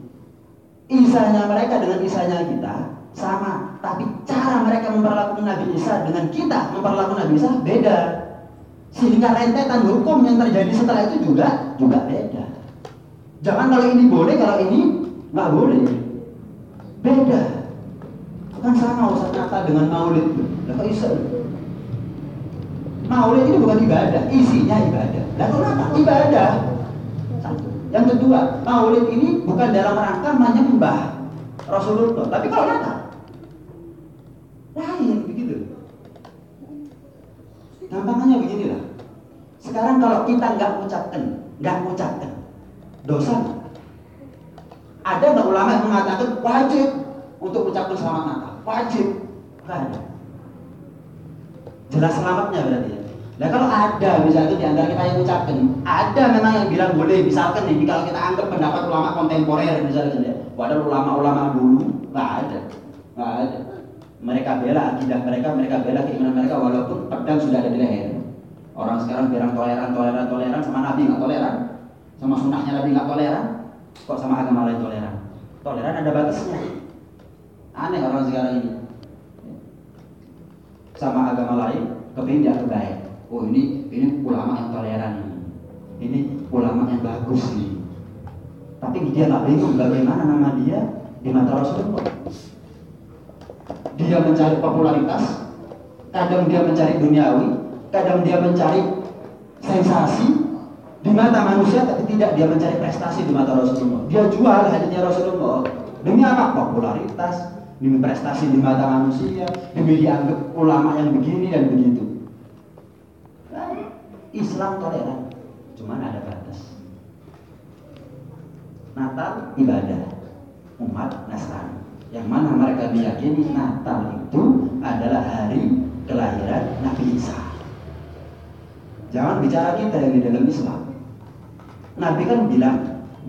Isanya mereka dengan isanya kita sama, tapi cara mereka memperlakukan Nabi Isa dengan kita memperlakukan Nabi Isa beda. Sehingga rentetan hukum yang terjadi setelah itu juga juga beda. Jangan kalau ini boleh, kalau ini nggak boleh. Beda. Kan sama urusan Natal dengan Maulid. Lah kok? Maulid ini bukan ibadah, isinya ibadah. Lah kok Natal ibadah? Yang kedua, Maulid ini bukan dalam rangka menyembah Rasulullah, tapi kalau Natal lain begitu. Gampangannya beginilah. Sekarang kalau kita nggak mengucapkan, nggak mengucapkan, dosa. Ada nggak ulama yang mengatakan wajib untuk mengucapkan selamat Natal? Wajib. Nggak ada. Jelas selamatnya berarti ya. Nah kalau ada misalnya itu di antara kita yang ucapkan, ada memang yang bilang boleh, misalkan nih kalau kita anggap pendapat ulama kontemporer misalnya ya, padahal ulama-ulama dulu nggak ada, nggak ada. Mereka bela akidah mereka, mereka bela keimanan mereka walaupun pedang sudah ada di leher. Orang sekarang bilang toleran, toleran, toleran sama Nabi nggak toleran, sama sunnahnya Nabi nggak toleran, kok sama agama lain toleran? Toleran ada batasnya. Aneh orang sekarang ini. Sama agama lain, kepingin dia baik oh ini ini ulama yang toleran ini ini ulama yang bagus nih tapi dia nggak bingung bagaimana nama dia di mata Rasulullah dia mencari popularitas kadang dia mencari duniawi kadang dia mencari sensasi di mata manusia tapi tidak dia mencari prestasi di mata Rasulullah. Dia jual hadirnya Rasulullah demi apa? Popularitas demi prestasi di mata manusia demi dianggap ulama yang begini dan begitu. Islam toleran, cuman ada batas. Natal ibadah umat Nasrani, yang mana mereka meyakini Natal itu adalah hari kelahiran Nabi Isa. Jangan bicara kita yang di dalam Islam. Nabi kan bilang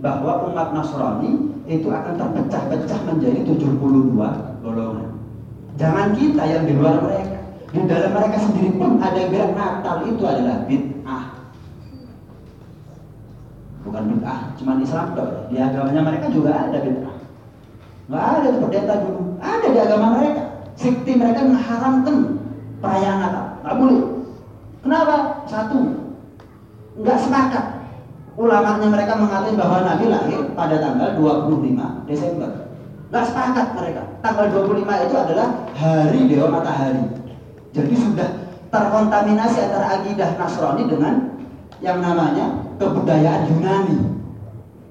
bahwa umat Nasrani itu akan terpecah-pecah menjadi 72 golongan. Jangan kita yang di luar mereka. Di dalam mereka sendiri pun ada yang bilang Natal itu adalah bid'ah. Bukan bid'ah, cuma Islam dong. Di agamanya mereka juga ada bid'ah. Nggak ada itu pendeta dulu. Ada di agama mereka. Sekti mereka mengharamkan perayaan Natal. Nggak boleh. Kenapa? Satu, nggak sepakat. Ulamanya mereka mengatakan bahwa Nabi lahir pada tanggal 25 Desember. Nggak sepakat mereka. Tanggal 25 itu adalah hari Dewa Matahari. Jadi sudah terkontaminasi antara akidah Nasrani dengan yang namanya kebudayaan Yunani.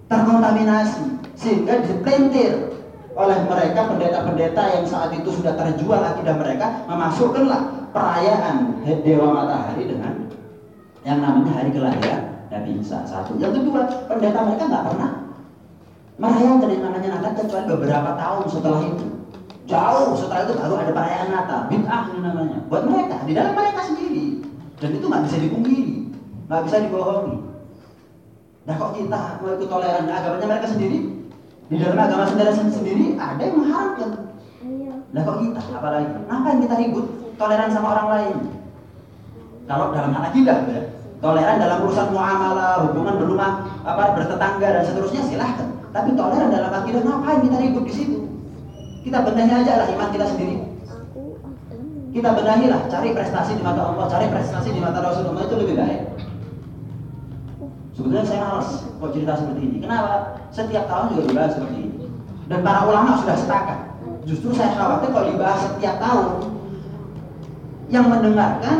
Terkontaminasi sehingga dipelintir oleh mereka pendeta-pendeta yang saat itu sudah terjual akidah mereka memasukkanlah perayaan Dewa Matahari dengan yang namanya hari kelahiran Nabi Isa satu. Yang kedua, pendeta mereka nggak pernah merayakan yang namanya Natal kecuali beberapa tahun setelah itu. Jauh setelah itu baru ada perayaan Natal, bid'ah namanya. Buat mereka, di dalam mereka sendiri. Dan itu nggak bisa dipungkiri, nggak bisa dibohongi. Nah kok kita mau ikut toleran agamanya mereka sendiri? Di dalam agama sendiri sendiri ada yang mengharapkan. Nah kok kita, apalagi? Ngapain kita ribut toleran sama orang lain? Kalau dalam hal akidah ya, toleran dalam urusan muamalah, hubungan berumah, apa bertetangga dan seterusnya silahkan. Tapi toleran dalam akidah ngapain kita ribut di situ? Kita benahi aja lah iman kita sendiri. Kita benahi lah, cari prestasi di mata Allah, cari prestasi di mata Rasulullah itu lebih baik. Sebenarnya saya harus kok cerita seperti ini. Kenapa? Setiap tahun juga dibahas seperti ini. Dan para ulama sudah sepakat. Justru saya khawatir kalau dibahas setiap tahun, yang mendengarkan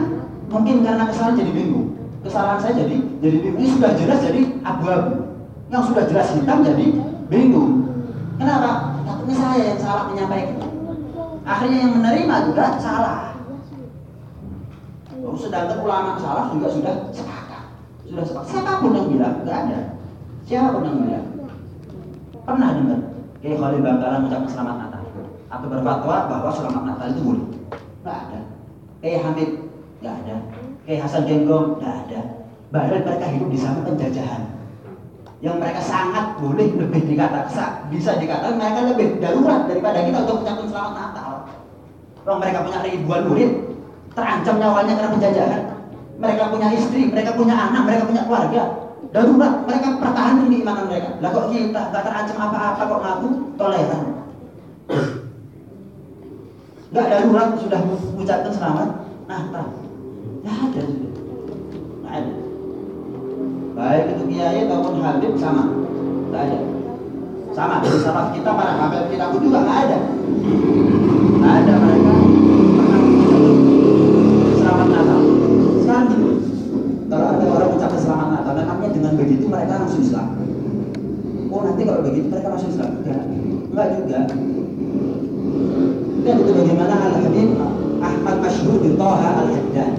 mungkin karena kesalahan jadi bingung. Kesalahan saya jadi jadi bingung. Ini sudah jelas jadi abu-abu. Yang sudah jelas hitam jadi bingung. Kenapa? Takutnya saya yang salah menyampaikan. Akhirnya yang menerima juga salah. Sedangkan ulama salah juga sudah sepakat. Sudah sepakat. Siapa pun yang bilang, nggak ada. Siapa pun yang bilang. Pernah dengar Kiai Khalil Bangkalan mengucapkan selamat Natal atau berfatwa bahwa selamat Natal itu boleh? Nggak ada. Kiai Hamid nggak ada. Kiai Hasan Genggong nggak ada. Bahkan mereka hidup di zaman penjajahan yang mereka sangat boleh lebih dikatakan bisa dikatakan mereka lebih darurat daripada kita untuk mengucapkan selamat Natal. Kalau mereka punya ribuan murid, terancam nyawanya karena penjajahan. Mereka punya istri, mereka punya anak, mereka punya keluarga. Darurat, mereka pertahanan keimanan mereka. Lah kok kita nggak terancam apa-apa kok ngaku toleran. Nggak darurat sudah mengucapkan selamat Natal. Nggak ada. Nggak ada baik itu kiai ataupun habib sama tidak ada sama salaf kita para habib kita pun juga nggak ada nggak ada mereka makanya dengan begitu mereka langsung Islam. Oh nanti kalau begitu mereka langsung Islam. Enggak. Enggak juga. Dan itu bagaimana al habib Ahmad Mashhur bin Toha al Haddan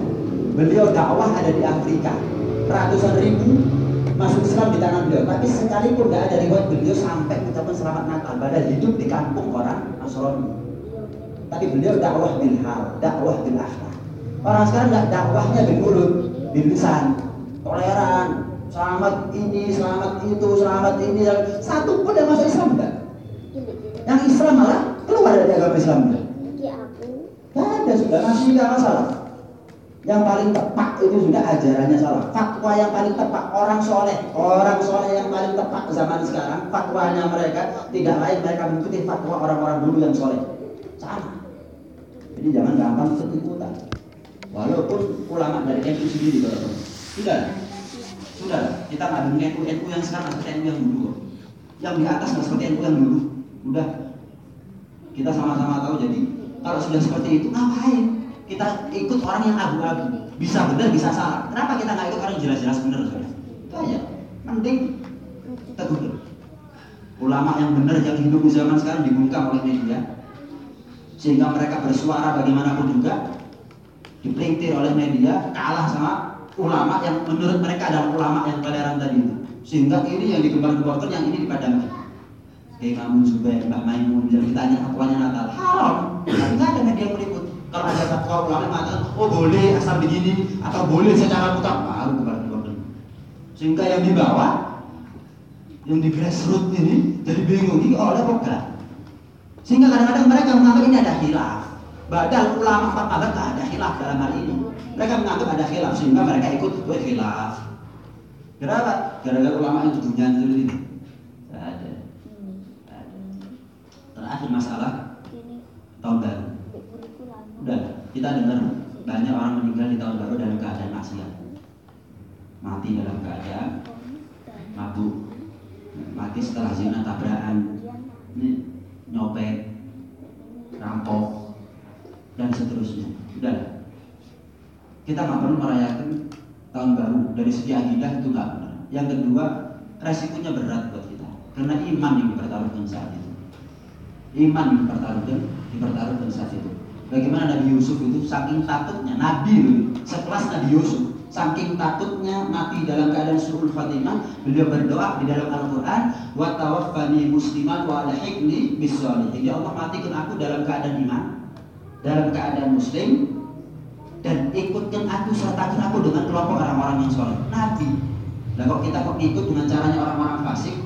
beliau dakwah ada di Afrika. Ratusan ribu masuk Islam di tangan beliau. Tapi sekalipun gak ada riwayat beliau sampai ucapan selamat Natal. Padahal hidup di kampung orang Nasrani. Tapi beliau dakwah bil hal dakwah bil akhlak orang sekarang nggak dakwahnya bil mulut bil lisan toleran selamat ini, selamat itu, selamat ini. Satu pun yang masuk Islam enggak. Yang Islam malah keluar dari agama Islam enggak. Gak ada sudah masih nggak masalah. Yang paling tepat itu sudah ajarannya salah. Fatwa yang paling tepat orang soleh, orang soleh yang paling tepat zaman sekarang. Fatwanya mereka tidak lain mereka mengikuti fatwa orang-orang dulu yang soleh. Sama. Jadi jangan gampang ikut ikutan. Walaupun ulama dari NU sendiri kalau sudah, sudah kita ngadu NU NU yang sekarang seperti NU yang dulu. Yang di atas nggak seperti NU yang dulu. Udah. Kita sama-sama tahu jadi kalau sudah seperti itu ngapain? Kita ikut orang yang abu-abu. Bisa benar bisa salah. Kenapa kita nggak ikut orang jelas-jelas benar itu aja. Penting. Teguh. Ulama yang benar yang hidup di zaman sekarang dibungkam oleh media. Sehingga mereka bersuara bagaimanapun juga. Dipelintir oleh media kalah sama ulama yang menurut mereka adalah ulama yang toleran tadi itu sehingga ini yang digembar-gemborkan yang ini dipadamkan Kayak Imam Zubair, Mbak Maimun, yang ditanya fatwanya Natal, haram. Tapi nggak ada media meliput. Kalau ada fatwa ulama mengatakan, oh boleh asal begini, atau boleh secara mutlak, baru gembar-gemborkan. Sehingga yang dibawa, yang di grassroots ini jadi bingung, ini oleh program. Sehingga kadang-kadang mereka menganggap ini ada hilaf. Badal ulama mazhab tak ada hilaf dalam hal ini. Mereka menganggap ada hilaf sehingga mereka ikut buat hilaf. Kenapa? Gara-gara ulama yang dunia itu ini. Tidak ada. Terakhir masalah tahun baru. Udah, kita dengar banyak orang meninggal di tahun baru dalam keadaan maksiat. Mati dalam keadaan mabuk. Mati setelah zina tabrakan. Ini nyopet, rampok, dan seterusnya. Udah. Kita nggak perlu merayakan tahun baru dari segi akidah itu nggak benar. Yang kedua, resikonya berat buat kita karena iman yang dipertaruhkan saat itu. Iman yang dipertaruhkan, dipertaruhkan saat itu. Bagaimana Nabi Yusuf itu saking takutnya Nabi sekelas Nabi Yusuf saking takutnya mati dalam keadaan suhul khatimah beliau berdoa di dalam Al-Qur'an wa tawaffani musliman wa alhiqni bisolihin ya Allah matikan aku dalam keadaan iman dalam keadaan muslim dan ikutkan aku sertakan aku dengan kelompok orang-orang yang soleh. Nabi. Dan kok kita kok ikut dengan caranya orang-orang fasik?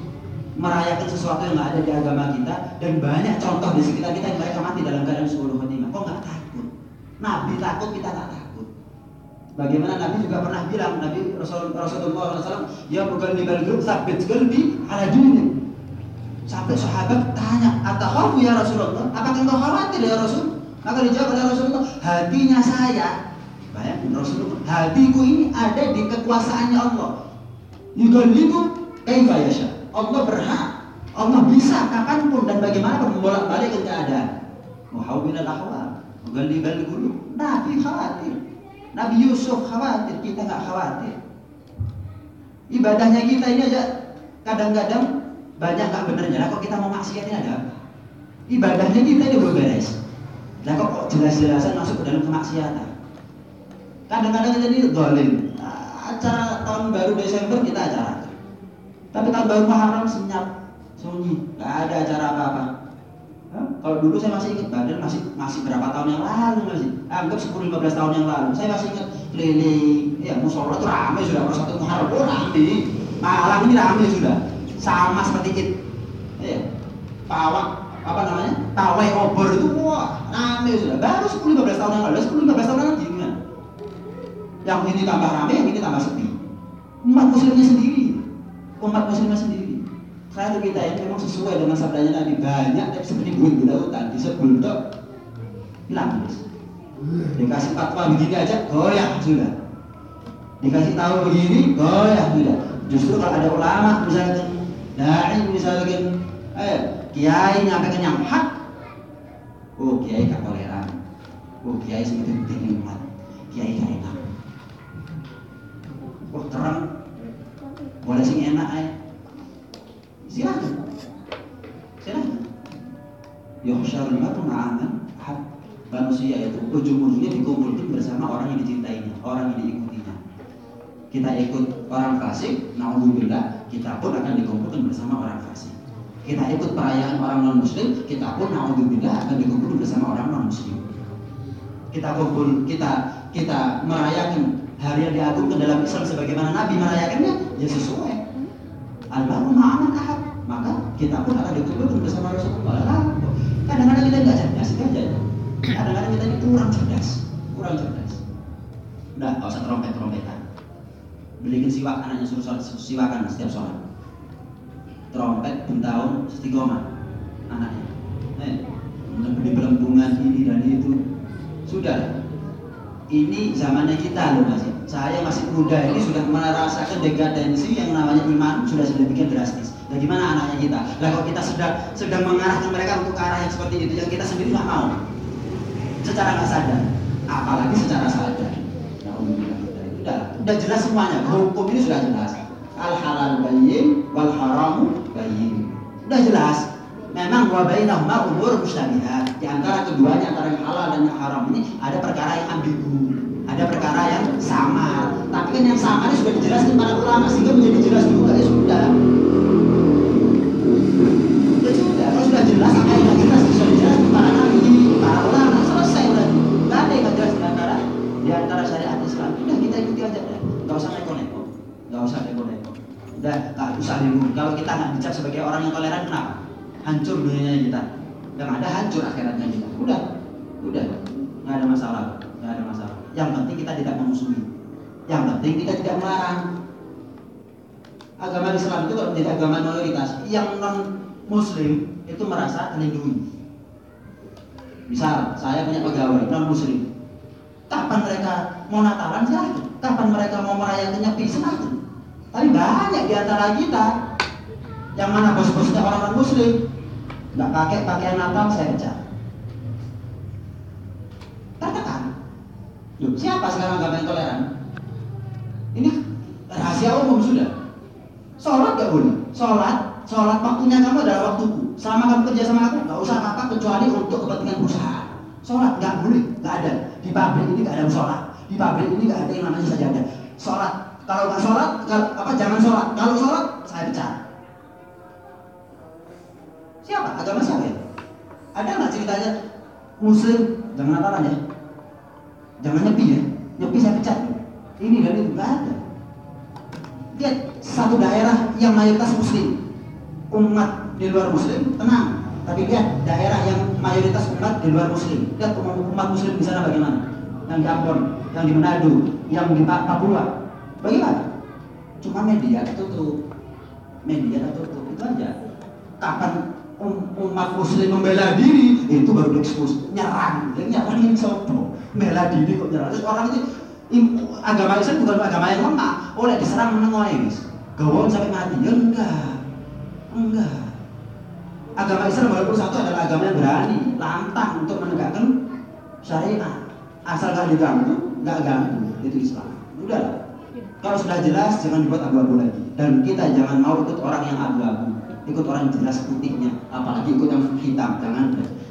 Merayakan sesuatu yang nggak ada di agama kita dan banyak contoh di sekitar kita yang mereka mati dalam keadaan suhul khatimah kok nggak takut? Nabi takut kita nggak takut. Bagaimana Nabi juga pernah bilang Nabi Rasul, Rasulullah SAW Ya bukan di grup sabit galbi ala dunia Sampai sahabat tanya Atakhafu ya Rasulullah? Apakah engkau khawatir ya Rasul Maka dijawab oleh Rasulullah Hatinya saya Bayangin Rasulullah Hatiku ini ada di kekuasaannya Allah Yugalibu kaifa yasha Allah berhak Allah bisa kapan pun dan bagaimanapun membolak-balik keadaan Muhawwilal ahwal Mugallibal qulub Nabi khawatir Nabi Yusuf khawatir, kita nggak khawatir. Ibadahnya kita ini aja kadang-kadang banyak nggak benernya. Lah kok kita mau maksiat ini ada apa? Ibadahnya kita ini belum beres. Lah kok jelas-jelasan masuk ke dalam kemaksiatan. Kadang-kadang kita ini dolim. Acara tahun baru Desember kita acara. Tapi tahun baru Muharram senyap, sunyi, nggak ada acara apa-apa. Kalau dulu saya masih ingat badan masih masih berapa tahun yang lalu masih anggap 10 15 tahun yang lalu. Saya masih ingat keliling ya musola itu ramai sudah per satu Muharram oh, ramai. Malang ini ramai sudah. Sama seperti it. Ya. Pawak apa namanya? Pawai obor itu wah ramai sudah. Baru 10 15 tahun yang lalu, 10 15 tahun yang lalu gimana? Yang ini tambah ramai, yang ini tambah sepi. Umat muslimnya sendiri. Umat muslimnya sendiri. Kalau kita ini memang sesuai dengan sabdanya Nabi banyak tapi seperti bulan bulan hutan disebut itu hilang terus. Dikasih fatwa begini aja goyah sudah. Dikasih tahu begini goyah sudah. Justru kalau ada ulama misalkan dai misalkan eh kiai nyampaikan yang hak. Oh kiai gak toleran. Oh kiai seperti penting umat kiai gak enak. Oh terang. Boleh sing enak eh silakan. Silakan. Yuhsyarul mar'u ma'aman manusia itu ujung-ujungnya dikumpulkan bersama orang yang dicintainya, orang yang diikutinya. Kita ikut orang fasik, naudzubillah, kita pun akan dikumpulkan bersama orang fasik. Kita ikut perayaan orang non muslim, kita pun naudzubillah akan dikumpulkan bersama orang non muslim. Kita kumpul, kita kita merayakan hari yang diagungkan dalam Islam sebagaimana Nabi merayakannya, ya sesuai. Al-Baru ma'ana kahab. Maka kita pun akan dikumpulkan bersama Rasulullah. Kadang-kadang kita nggak cerdas, aja. Kadang-kadang kita ini kurang cerdas, kurang cerdas. Udah, nggak usah trompet-trompetan. Belikan siwak anaknya suruh siwakan setiap sholat. Tahun istiqomah anaknya. Eh, beli belembungan ini dan itu. Sudah, ini zamannya kita loh masih. Saya masih muda ini sudah merasakan dekadensi yang namanya iman sudah sedemikian drastis. Bagaimana anaknya kita? Lah kalau kita sedang sedang mengarahkan mereka untuk ke arah yang seperti itu, yang kita sendiri nggak mau, secara nggak sadar, apalagi secara sadar. Nah, udah, jelas semuanya. Hukum ini sudah jelas. Al halal bayyin, wal haramu bayyin. Udah jelas. Memang wa bainahuma umur mustabihat. Di antara keduanya antara yang halal dan yang haram ini ada perkara yang ambigu, ada perkara yang sama. Tapi kan yang sama ini sudah dijelaskan para ulama sehingga menjadi jelas juga ya sudah. jelas apa yang jelas sudah jelas para nabi para ulama selesai berarti nggak ada yang jelas di antara di antara syariat Islam udah kita ikuti aja deh nggak usah neko-neko nggak usah udah nggak usah bingung kalau kita nggak dicap sebagai orang yang toleran kenapa? Hancur dunianya kita. Yang ada hancur akhiratnya kita. Udah udah. Nggak ada masalah nggak ada masalah. Yang penting kita tidak memusuhi yang penting kita tidak melarang. Agama Islam itu kalau menjadi agama mayoritas yang non muslim itu merasa terlindungi. Misal saya punya pegawai non muslim, kapan mereka mau Natalan silahkan, kapan mereka mau merayakan Nyepi silahkan. Tapi banyak di antara kita yang mana bos-bosnya orang non muslim nggak pakai pakaian Natal saya pecah. Katakan, Loh, siapa sekarang yang toleran? Ini rahasia umum sudah. Sholat gak boleh. Sholat, sholat waktunya kamu adalah waktuku selama kamu kerja sama aku nggak usah apa kecuali untuk kepentingan perusahaan sholat nggak boleh nggak ada di pabrik ini nggak ada sholat di pabrik ini nggak ada yang namanya sajadah sholat kalau nggak sholat apa jangan sholat. Kalau sholat saya pecat. Siapa? Agama siapa ya? Ada nggak ceritanya? Muslim jangan natalan ya. Jangan nyepi ya. Nyepi saya pecat. Ini dan itu nggak ada. Lihat satu daerah yang mayoritas muslim. Umat di luar muslim tenang. Tapi lihat daerah yang mayoritas umat di luar muslim. Lihat umat muslim di sana bagaimana? Yang di Ambon yang di Manado yang di Papua bagaimana cuma media tertutup. Media tertutup. Itu aja. Kapan um, umat muslim membela diri itu baru diekspos. Nyerang. Yang nyerang ini sopo membela diri kok nyerang. Terus orang itu agama Islam bukan agama yang lemah. Oleh diserang menengok ini gawon sampai mati. Ya enggak. Enggak. Agama Islam walaupun satu adalah agama yang berani, lantang untuk menegakkan syariat. Asal gak diganggu, nggak ganggu, itu Islam. Udah, kalau sudah jelas jangan dibuat abu-abu lagi. Dan kita jangan mau ikut orang yang abu-abu, ikut orang yang jelas putihnya, apalagi ikut yang hitam, jangan.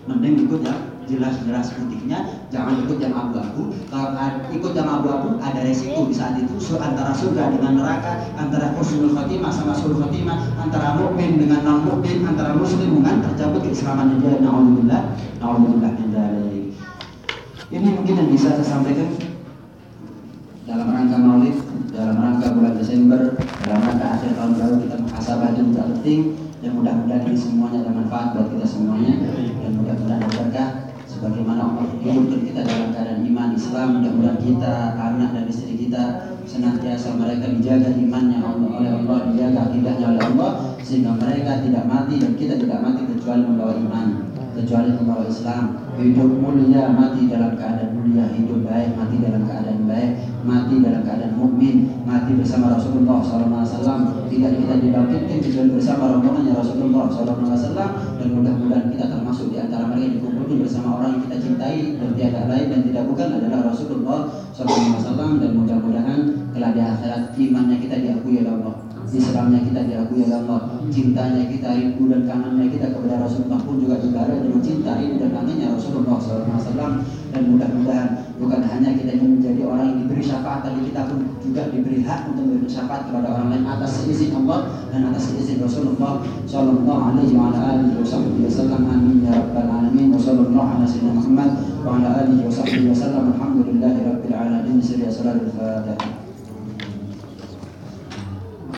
Mending ikut yang jelas-jelas putihnya, jangan ikut yang abu-abu. Kalau ikut yang abu-abu ada resiko di saat itu antara surga dengan neraka, antara husnul khotimah sama sul khotimah, antara mukmin dengan non mukmin, antara muslim dengan tercabut keislaman dia. Nauzubillah, nauzubillah min Ini mungkin yang bisa saya sampaikan dalam rangka Maulid, dalam rangka bulan Desember, dalam rangka akhir tahun baru kita muhasabah dan penting dan mudah-mudahan ini semuanya ada manfaat buat kita semuanya dan mudah-mudahan ada berkah sebagaimana Allah hidupkan kita dalam keadaan iman Islam mudah-mudahan kita anak dan istri kita senantiasa mereka dijaga imannya Allah oleh Allah dijaga akidahnya oleh Allah sehingga mereka tidak mati dan kita tidak mati kecuali membawa iman kecuali membawa Islam. Hidup mulia mati dalam keadaan mulia. Hidup baik mati dalam keadaan baik. Mati dalam keadaan mukmin. Mati bersama Rasulullah SAW tidak kita dibangkitkan kecuali bersama rombongannya Rasulullah SAW dan mudah-mudahan kita termasuk di antara mereka yang dikumpulkan bersama orang yang kita cintai dan tiada lain dan tidak bukan adalah Rasulullah SAW dan mudah-mudahan kelak di akhirat imannya kita diakui oleh Allah Islamnya kita diakui oleh Allah cintanya kita rindu dan kangennya kita kepada Rasulullah pun juga juga dengan cinta rindu dan kangennya Rasulullah SAW dan mudah-mudahan bukan hanya kita ingin memberi syafaat tapi kita pun juga diberi hak untuk memberi syafaat kepada orang lain atas izin Allah dan atas izin Rasulullah Shallallahu Alaihi Wasallam. Amin ya rabbal alamin. Wassalamualaikum ala sayyidina wa ala alihi wa sahbihi wasallam. Alhamdulillahi rabbil alamin. Sirri Fatihah.